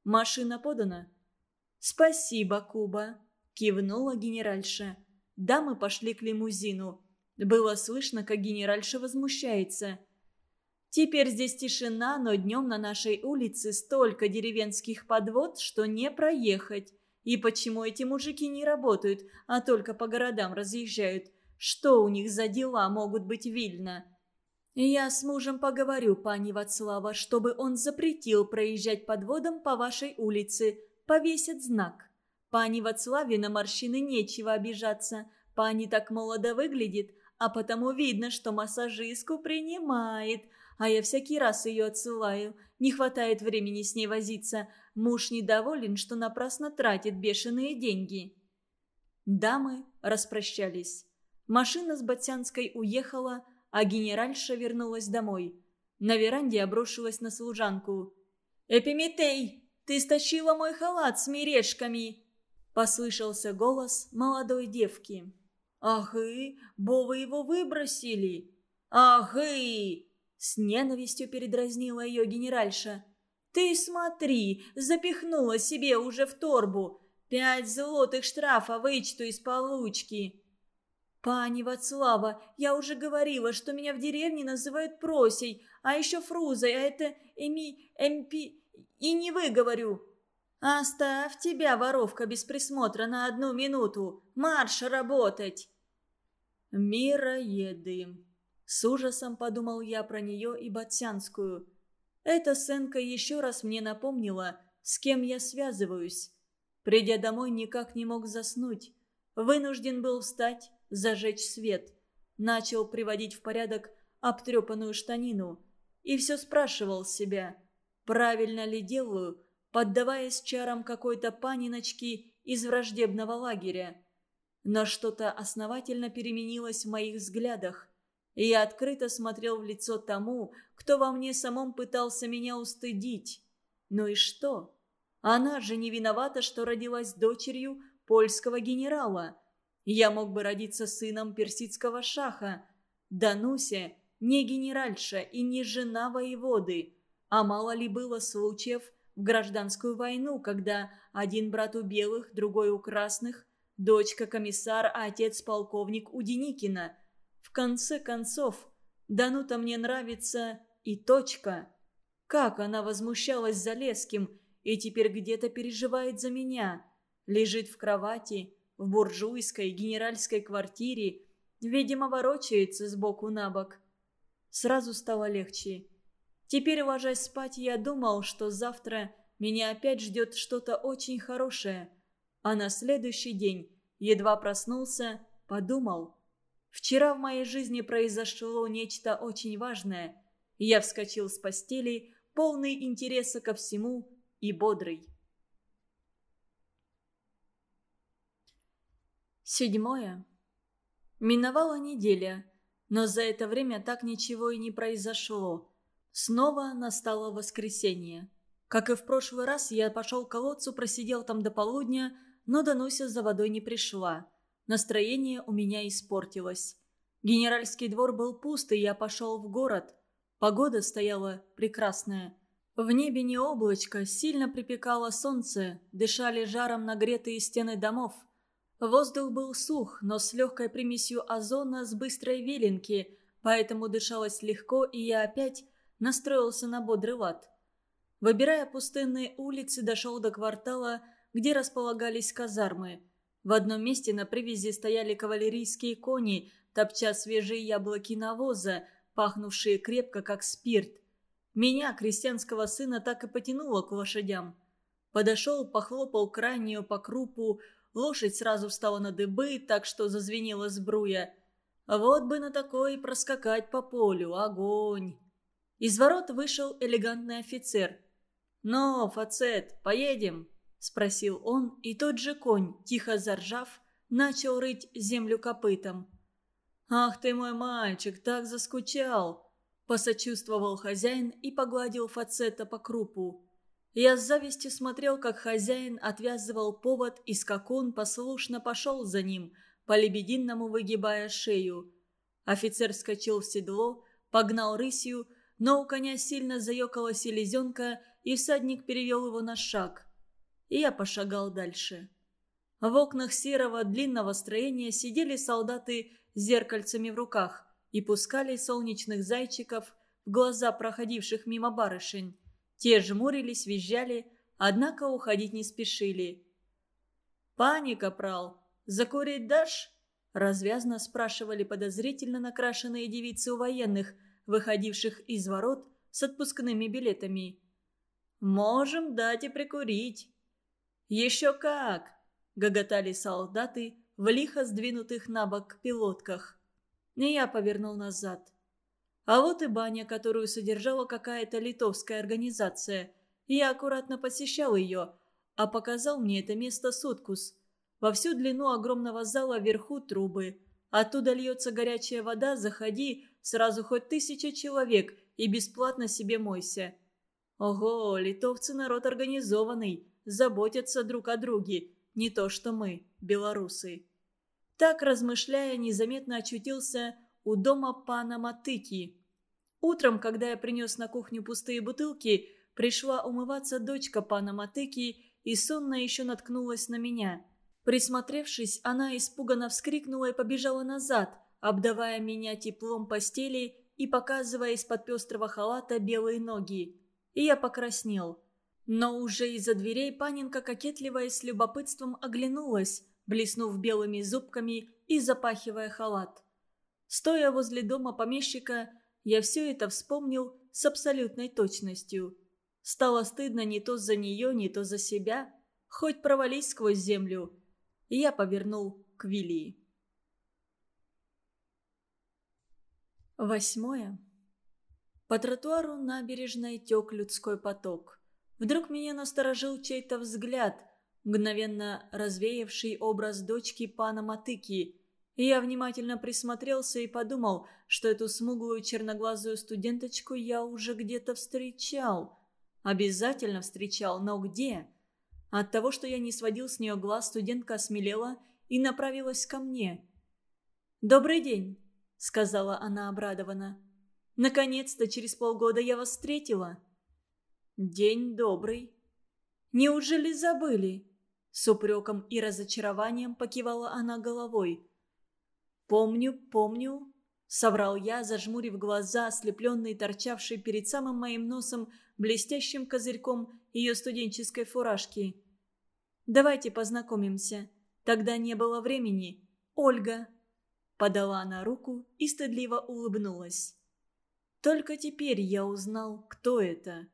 «Машина подана?» «Спасибо, Куба», — кивнула генеральша. Дамы пошли к лимузину. Было слышно, как генеральша возмущается. Теперь здесь тишина, но днем на нашей улице столько деревенских подвод, что не проехать. И почему эти мужики не работают, а только по городам разъезжают? Что у них за дела могут быть Вильно? Я с мужем поговорю, пани Вацлава, чтобы он запретил проезжать подводом по вашей улице. Повесит знак. Пани Вацлаве на морщины нечего обижаться. Пани так молодо выглядит, а потому видно, что массажистку принимает – а я всякий раз ее отсылаю. Не хватает времени с ней возиться. Муж недоволен, что напрасно тратит бешеные деньги. Дамы распрощались. Машина с Батянской уехала, а генеральша вернулась домой. На веранде обрушилась на служанку. «Эпиметей, ты стащила мой халат с мережками!» Послышался голос молодой девки. «Ах и, бо вы его выбросили!» «Ах и, с ненавистью передразнила ее генеральша. «Ты смотри, запихнула себе уже в торбу. Пять золотых штрафа вычту из получки!» «Пани Вацлава, я уже говорила, что меня в деревне называют Просей, а еще Фрузой, а это Эми... Эмпи... И не выговорю!» «Оставь тебя, воровка, без присмотра на одну минуту! Марш работать!» «Мироеды!» С ужасом подумал я про нее и Батсянскую. Эта сценка еще раз мне напомнила, с кем я связываюсь. Придя домой, никак не мог заснуть. Вынужден был встать, зажечь свет. Начал приводить в порядок обтрепанную штанину. И все спрашивал себя, правильно ли делаю, поддаваясь чарам какой-то паниночки из враждебного лагеря. Но что-то основательно переменилось в моих взглядах, и я открыто смотрел в лицо тому, кто во мне самом пытался меня устыдить. Ну и что? Она же не виновата, что родилась дочерью польского генерала. Я мог бы родиться сыном персидского шаха. Дануся не генеральша и не жена воеводы. А мало ли было случаев в гражданскую войну, когда один брат у белых, другой у красных, дочка комиссар, а отец полковник у Деникина. В конце концов, Данута мне нравится и точка. Как она возмущалась за Леским и теперь где-то переживает за меня. Лежит в кровати, в буржуйской генеральской квартире, видимо, ворочается сбоку на бок. Сразу стало легче. Теперь, ложась спать, я думал, что завтра меня опять ждет что-то очень хорошее. А на следующий день, едва проснулся, подумал. Вчера в моей жизни произошло нечто очень важное. Я вскочил с постели, полный интереса ко всему и бодрый. Седьмое. Миновала неделя, но за это время так ничего и не произошло. Снова настало воскресенье. Как и в прошлый раз, я пошел к колодцу, просидел там до полудня, но Дануся за водой не пришла. Настроение у меня испортилось. Генеральский двор был пуст, и я пошел в город. Погода стояла прекрасная. В небе не облачко, сильно припекало солнце, дышали жаром нагретые стены домов. Воздух был сух, но с легкой примесью озона с быстрой веленки, поэтому дышалось легко, и я опять настроился на бодрый лад. Выбирая пустынные улицы, дошел до квартала, где располагались казармы. В одном месте на привязи стояли кавалерийские кони, топча свежие яблоки навоза, пахнувшие крепко, как спирт. Меня, крестьянского сына, так и потянуло к лошадям. Подошел, похлопал крайнюю по крупу, лошадь сразу встала на дыбы, так что зазвенела сбруя. Вот бы на такой проскакать по полю, огонь! Из ворот вышел элегантный офицер. «Ну, Фацет, поедем?» – спросил он, и тот же конь, тихо заржав, начал рыть землю копытом. «Ах ты мой мальчик, так заскучал!» – посочувствовал хозяин и погладил Фацета по крупу. Я с завистью смотрел, как хозяин отвязывал повод, и скакун послушно пошел за ним, по-лебединному выгибая шею. Офицер вскочил в седло, погнал рысью, но у коня сильно заёкала селезенка, и всадник перевел его на шаг. И я пошагал дальше. В окнах серого длинного строения сидели солдаты с зеркальцами в руках и пускали солнечных зайчиков в глаза проходивших мимо барышень. Те жмурились, визжали, однако уходить не спешили. «Пани, капрал, закурить дашь?» Развязно спрашивали подозрительно накрашенные девицы у военных – выходивших из ворот с отпускными билетами. «Можем дать и прикурить». «Еще как!» – гоготали солдаты в лихо сдвинутых на бок пилотках. И я повернул назад. А вот и баня, которую содержала какая-то литовская организация. Я аккуратно посещал ее, а показал мне это место Соткус. Во всю длину огромного зала вверху трубы. Оттуда льется горячая вода, заходи, Сразу хоть тысяча человек и бесплатно себе мойся. Ого, литовцы народ организованный, заботятся друг о друге, не то что мы, белорусы. Так, размышляя, незаметно очутился у дома пана Матыки. Утром, когда я принес на кухню пустые бутылки, пришла умываться дочка пана Матыки и сонно еще наткнулась на меня. Присмотревшись, она испуганно вскрикнула и побежала назад, обдавая меня теплом постели и показывая из-под пестрого халата белые ноги. И я покраснел. Но уже из-за дверей Паненка, кокетливо и с любопытством, оглянулась, блеснув белыми зубками и запахивая халат. Стоя возле дома помещика, я все это вспомнил с абсолютной точностью. Стало стыдно не то за нее, не то за себя. Хоть провались сквозь землю. Я повернул к Вилии. Восьмое. По тротуару набережной тек людской поток. Вдруг меня насторожил чей-то взгляд, мгновенно развеявший образ дочки пана Матыки. Я внимательно присмотрелся и подумал, что эту смуглую черноглазую студенточку я уже где-то встречал. Обязательно встречал, но где? От того, что я не сводил с нее глаз, студентка осмелела и направилась ко мне. «Добрый день», — сказала она обрадованно. «Наконец-то через полгода я вас встретила». «День добрый». «Неужели забыли?» С упреком и разочарованием покивала она головой. «Помню, помню», — соврал я, зажмурив глаза, ослепленные, торчавшие перед самым моим носом блестящим козырьком ее студенческой фуражки. «Давайте познакомимся. Тогда не было времени. Ольга». Подала она руку и стыдливо улыбнулась. Только теперь я узнал, кто это.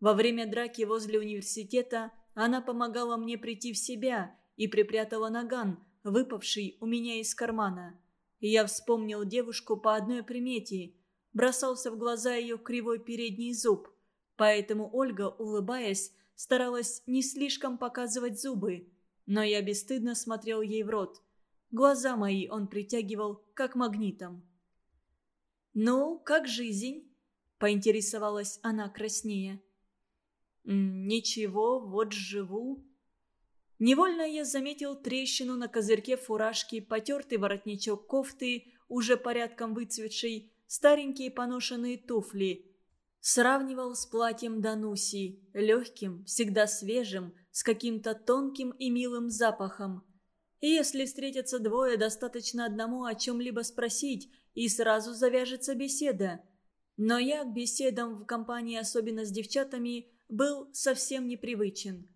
Во время драки возле университета она помогала мне прийти в себя и припрятала наган, выпавший у меня из кармана. Я вспомнил девушку по одной примете. Бросался в глаза ее кривой передний зуб. Поэтому Ольга, улыбаясь, старалась не слишком показывать зубы. Но я бесстыдно смотрел ей в рот. Глаза мои он притягивал, как магнитом. «Ну, как жизнь?» – поинтересовалась она краснее. «Ничего, вот живу». Невольно я заметил трещину на козырьке фуражки, потертый воротничок кофты, уже порядком выцветший, старенькие поношенные туфли. Сравнивал с платьем Дануси, легким, всегда свежим, с каким-то тонким и милым запахом. Если встретятся двое, достаточно одному о чем-либо спросить, и сразу завяжется беседа. Но я к беседам в компании, особенно с девчатами, был совсем непривычен.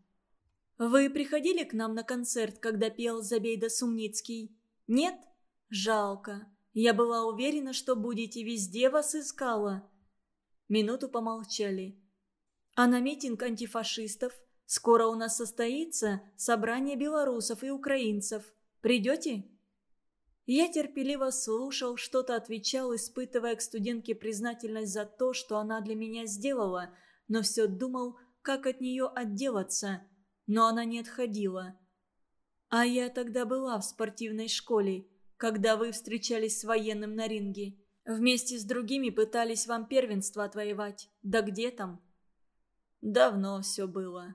«Вы приходили к нам на концерт, когда пел Забейда Сумницкий? Нет? Жалко. Я была уверена, что будете везде вас искала». Минуту помолчали. «А на митинг антифашистов Скоро у нас состоится собрание белорусов и украинцев. Придете?» Я терпеливо слушал, что-то отвечал, испытывая к студентке признательность за то, что она для меня сделала, но все думал, как от нее отделаться. Но она не отходила. «А я тогда была в спортивной школе, когда вы встречались с военным на ринге. Вместе с другими пытались вам первенство отвоевать. Да где там?» «Давно все было»,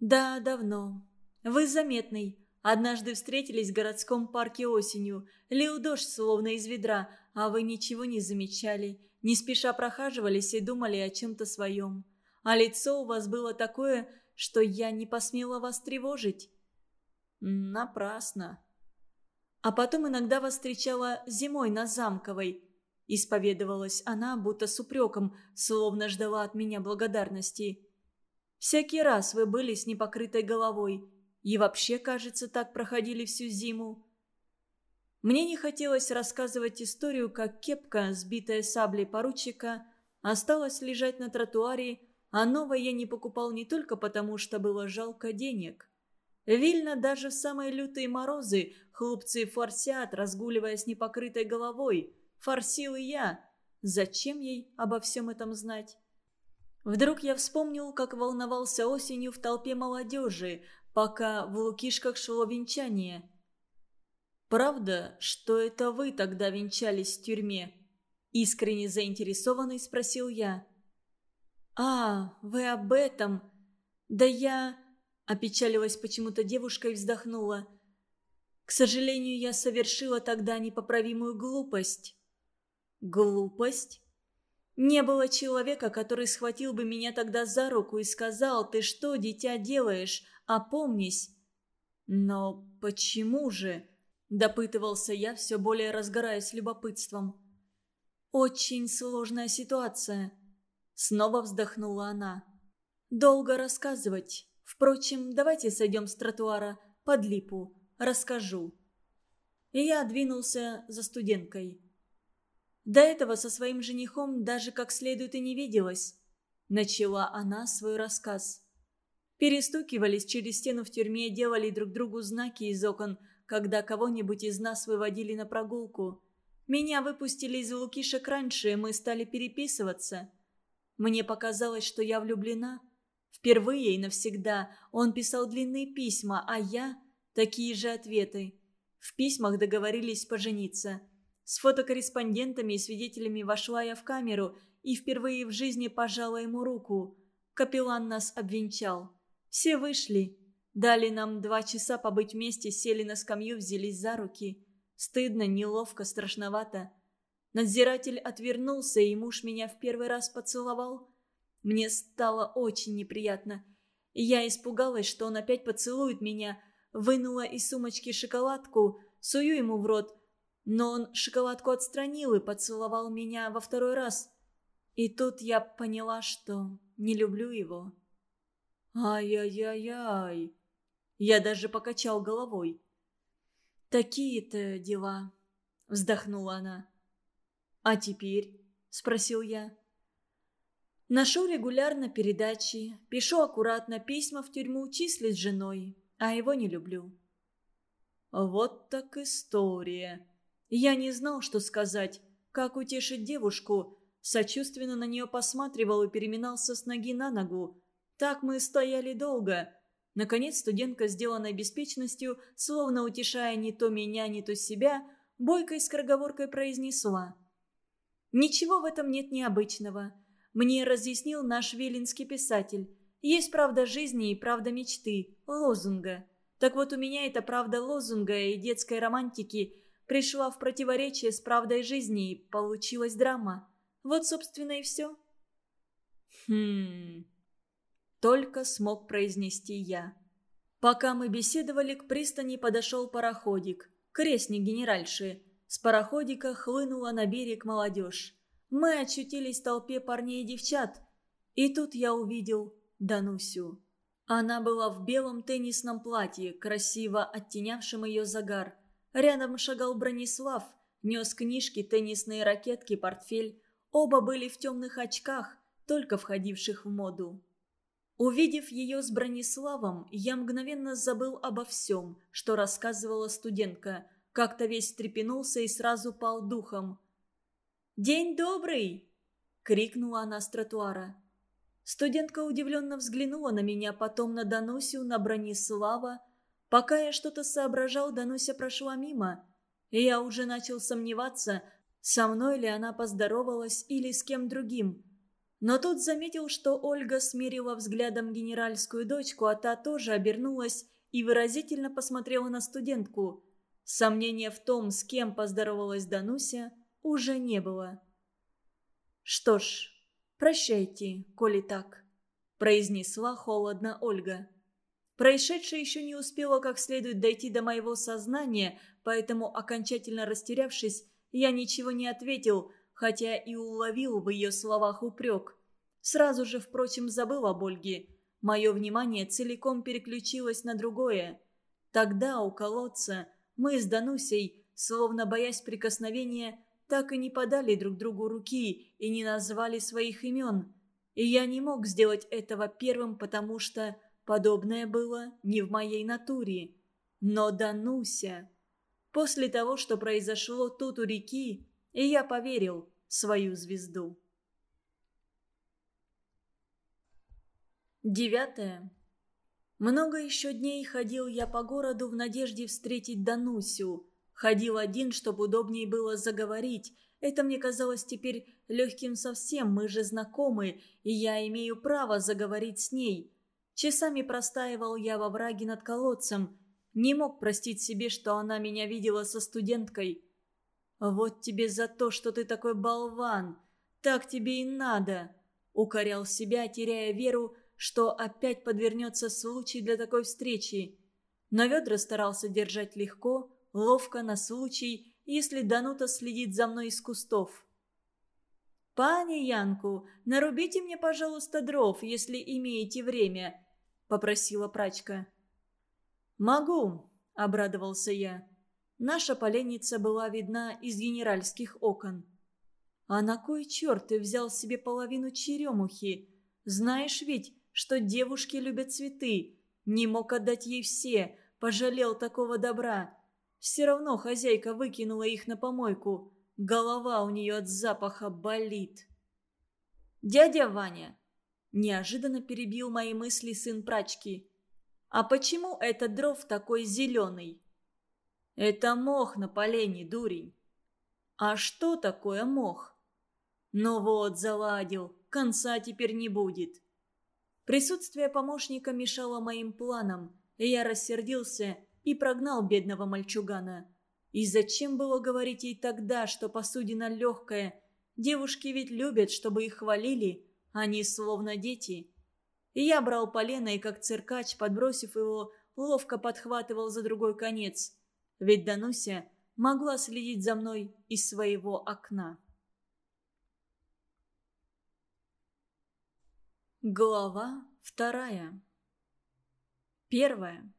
«Да, давно. Вы заметный. Однажды встретились в городском парке осенью. Лил дождь словно из ведра, а вы ничего не замечали. Не спеша прохаживались и думали о чем-то своем. А лицо у вас было такое, что я не посмела вас тревожить». «Напрасно». А потом иногда вас встречала зимой на Замковой. Исповедовалась она, будто с упреком, словно ждала от меня благодарности. Всякий раз вы были с непокрытой головой. И вообще, кажется, так проходили всю зиму. Мне не хотелось рассказывать историю, как кепка, сбитая саблей поручика, осталась лежать на тротуаре, а новой я не покупал не только потому, что было жалко денег. Вильно даже в самые лютые морозы хлопцы форсят, разгуливая с непокрытой головой. Форсил и я. Зачем ей обо всем этом знать? Вдруг я вспомнил, как волновался осенью в толпе молодежи, пока в Лукишках шло венчание. «Правда, что это вы тогда венчались в тюрьме?» Искренне заинтересованный спросил я. «А, вы об этом? Да я...» Опечалилась почему-то девушка и вздохнула. «К сожалению, я совершила тогда непоправимую глупость». «Глупость?» Не было человека, который схватил бы меня тогда за руку и сказал, «Ты что, дитя, делаешь? Опомнись!» «Но почему же?» – допытывался я, все более разгораясь любопытством. «Очень сложная ситуация», – снова вздохнула она. «Долго рассказывать. Впрочем, давайте сойдем с тротуара под липу. Расскажу». И я двинулся за студенткой. До этого со своим женихом даже как следует и не виделась. Начала она свой рассказ. Перестукивались через стену в тюрьме, делали друг другу знаки из окон, когда кого-нибудь из нас выводили на прогулку. Меня выпустили из Лукишек раньше, и мы стали переписываться. Мне показалось, что я влюблена. Впервые и навсегда он писал длинные письма, а я – такие же ответы. В письмах договорились пожениться. С фотокорреспондентами и свидетелями вошла я в камеру и впервые в жизни пожала ему руку. Капеллан нас обвенчал. Все вышли. Дали нам два часа побыть вместе, сели на скамью, взялись за руки. Стыдно, неловко, страшновато. Надзиратель отвернулся, и муж меня в первый раз поцеловал. Мне стало очень неприятно. Я испугалась, что он опять поцелует меня. Вынула из сумочки шоколадку, сую ему в рот. Но он шоколадку отстранил и поцеловал меня во второй раз. И тут я поняла, что не люблю его. «Ай-яй-яй-яй!» Я даже покачал головой. «Такие-то дела», — вздохнула она. «А теперь?» — спросил я. «Ношу регулярно передачи, пишу аккуратно письма в тюрьму, числюсь с женой, а его не люблю». «Вот так история!» Я не знал, что сказать, как утешить девушку, сочувственно на нее посматривал и переминался с ноги на ногу, так мы стояли долго. Наконец студентка, сделанной беспечностью, словно утешая не то меня, не то себя, бойкой скороговоркой произнесла. «Ничего в этом нет необычного. Мне разъяснил наш велинский писатель. Есть правда жизни и правда мечты, лозунга. Так вот у меня эта правда лозунга и детской романтики пришла в противоречие с правдой жизни, и получилась драма. Вот, собственно, и все». «Хм...» Только смог произнести я. Пока мы беседовали, к пристани подошел пароходик. Крестник генеральши. С пароходика хлынула на берег молодежь. Мы очутились в толпе парней и девчат. И тут я увидел Данусю. Она была в белом теннисном платье, красиво оттенявшем ее загар. Рядом шагал Бронислав, нес книжки, теннисные ракетки, портфель. Оба были в темных очках, только входивших в моду. Увидев ее с Брониславом, я мгновенно забыл обо всем, что рассказывала студентка. Как-то весь встрепенулся и сразу пал духом. «День добрый!» — крикнула она с тротуара. Студентка удивленно взглянула на меня, потом на Данусю, на Бронислава. Пока я что-то соображал, Дануся прошла мимо. И я уже начал сомневаться, со мной ли она поздоровалась или с кем другим. Но тут заметил, что Ольга смирила взглядом генеральскую дочку, а та тоже обернулась и выразительно посмотрела на студентку. Сомнения в том, с кем поздоровалась Дануся, уже не было. «Что ж, прощайте, коли так», – произнесла холодно Ольга. Происшедшее еще не успело как следует дойти до моего сознания, поэтому, окончательно растерявшись, я ничего не ответил – хотя и уловил в ее словах упрек. Сразу же, впрочем, забыл об Ольге. Мое внимание целиком переключилось на другое. Тогда у колодца мы с Данусей, словно боясь прикосновения, так и не подали друг другу руки и не назвали своих имен. И я не мог сделать этого первым, потому что подобное было не в моей натуре. Но Дануся... После того, что произошло тут у реки, и я поверил в свою звезду. Девятое. Много еще дней ходил я по городу в надежде встретить Данусю. Ходил один, чтобы удобнее было заговорить. Это мне казалось теперь легким совсем, мы же знакомы, и я имею право заговорить с ней. Часами простаивал я во враге над колодцем. Не мог простить себе, что она меня видела со студенткой. «Вот тебе за то, что ты такой болван. так тебе и надо!» Укорял себя, теряя веру, что опять подвернется случай для такой встречи. Но ведра старался держать легко, ловко на случай, если Данута следит за мной из кустов. «Пане Янку, нарубите мне, пожалуйста, дров, если имеете время», — попросила прачка. «Могу», — обрадовался я. Наша поленница была видна из генеральских окон. «А на кой черт ты взял себе половину черемухи? Знаешь ведь, что девушки любят цветы. Не мог отдать ей все, пожалел такого добра. Все равно хозяйка выкинула их на помойку. Голова у нее от запаха болит. «Дядя Ваня!» Неожиданно перебил мои мысли сын прачки. «А почему этот дров такой зеленый?» «Это мох на полене, дурень». «А что такое мох?» «Ну вот, заладил, конца теперь не будет». Присутствие помощника мешало моим планам, и я рассердился и прогнал бедного мальчугана. И зачем было говорить ей тогда, что посудина легкая? Девушки ведь любят, чтобы их хвалили, они словно дети. И я брал полено и, как циркач, подбросив его, ловко подхватывал за другой конец. Ведь Дануся могла следить за мной из своего окна. Глава вторая Первая.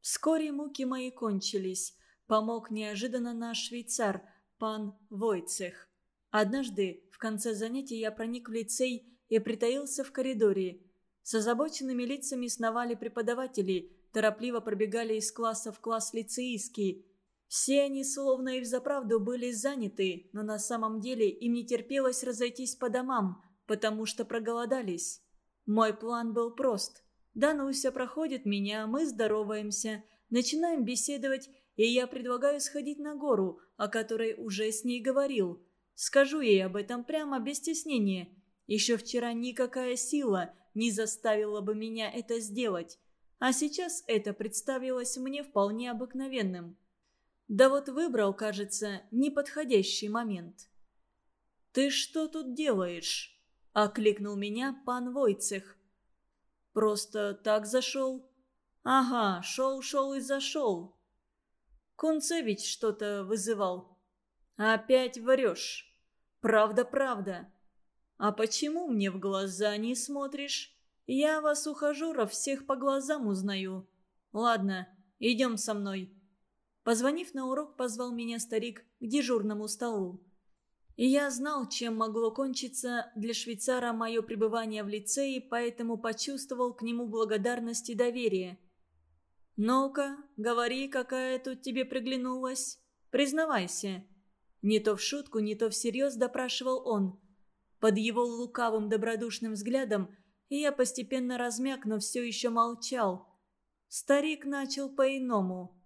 Вскоре муки мои кончились. Помог неожиданно наш швейцар, пан Войцех. Однажды, в конце занятия, я проник в лицей и притаился в коридоре. С озабоченными лицами сновали преподаватели, торопливо пробегали из класса в класс лицеистские. Все они словно и взаправду были заняты, но на самом деле им не терпелось разойтись по домам, потому что проголодались. Мой план был прост. Дануся проходит меня, мы здороваемся, начинаем беседовать и я предлагаю сходить на гору, о которой уже с ней говорил. Скажу ей об этом прямо, без стеснения. Еще вчера никакая сила не заставила бы меня это сделать. А сейчас это представилось мне вполне обыкновенным. Да вот выбрал, кажется, неподходящий момент. «Ты что тут делаешь?» – окликнул меня пан Войцех. «Просто так зашел?» «Ага, шел-шел и зашел. Кунцевич что-то вызывал. Опять врешь. Правда, правда. А почему мне в глаза не смотришь? Я вас, ухажеров, всех по глазам узнаю. Ладно, идем со мной. Позвонив на урок, позвал меня старик к дежурному столу. И я знал, чем могло кончиться для швейцара мое пребывание в лицее, поэтому почувствовал к нему благодарность и доверие – «Ну-ка, говори, какая тут тебе приглянулась. Признавайся». Не то в шутку, не то всерьез допрашивал он. Под его лукавым добродушным взглядом я постепенно размяк, но все еще молчал. Старик начал по-иному.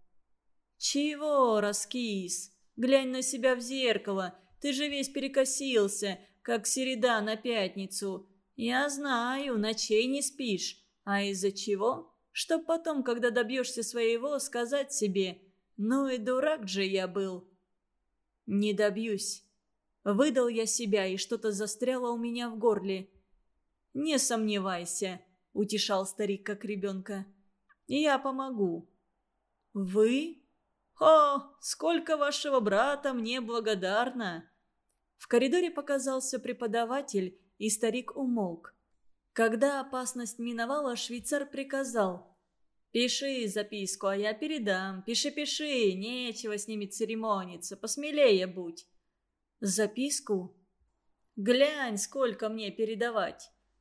«Чего, раскис? Глянь на себя в зеркало. Ты же весь перекосился, как середа на пятницу. Я знаю, ночей не спишь. А из-за чего?» Чтоб потом, когда добьешься своего, сказать себе «Ну и дурак же я был». «Не добьюсь». Выдал я себя, и что-то застряло у меня в горле. «Не сомневайся», — утешал старик как ребенка. «Я помогу». «Вы? О, сколько вашего брата мне благодарна!» В коридоре показался преподаватель, и старик умолк. Когда опасность миновала, швейцар приказал. «Пиши записку, а я передам. Пиши-пиши, нечего с ними церемониться, посмелее будь». «Записку?» «Глянь, сколько мне передавать».